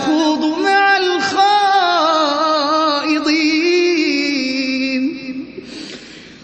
خوض